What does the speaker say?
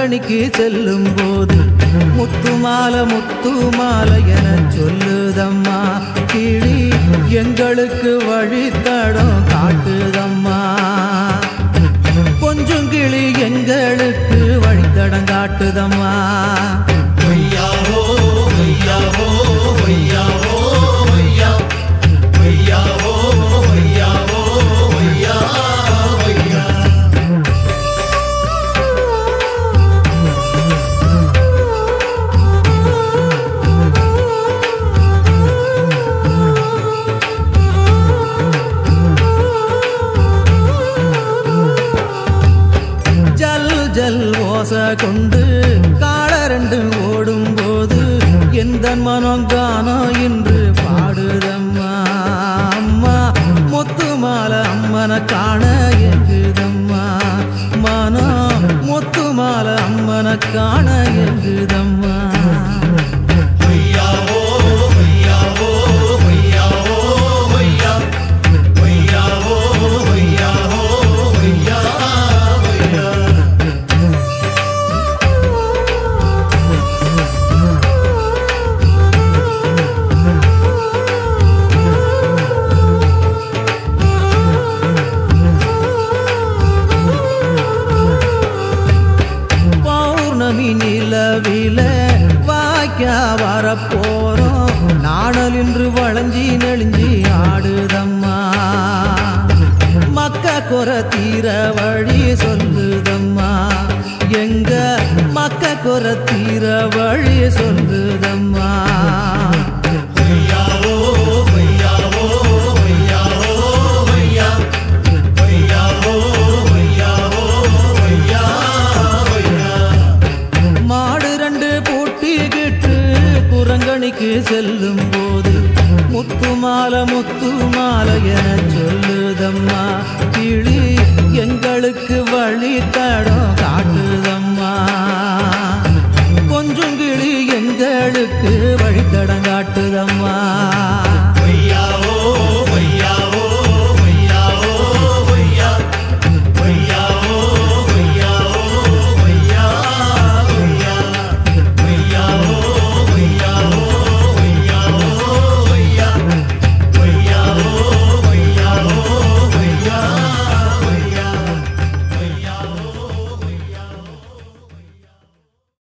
கணிக்கு செல்லும் போது முத்துமால முத்துமால என சொல்லுதம்மா. கிளி எங்களுக்கு வழித்தடம் காட்டுதம்மா. கொஞ்சம் கிளி எங்களுக்கு வழித்தடம் காட்டுதம்மா. கொண்டு காலரெண்டு ஓடும் போது எந்த மனம் காணோம் என்று நிலவில வாய்க்கா வரப்போறோம். நாடல் இன்று வளைஞ்சி நெளிஞ்சி ஆடுதம்மா. மக்க குற தீர வழி சொல்லுதம்மா. எங்க மக்க குற மால முத்து மாலை என சொல்லுதம்மா. கிளி எங்களுக்கு வழி தடம் காட்டுதம்மா. கொஞ்சம் கிளி எங்களுக்கு வழித்தடம் காட்டுதம்மா.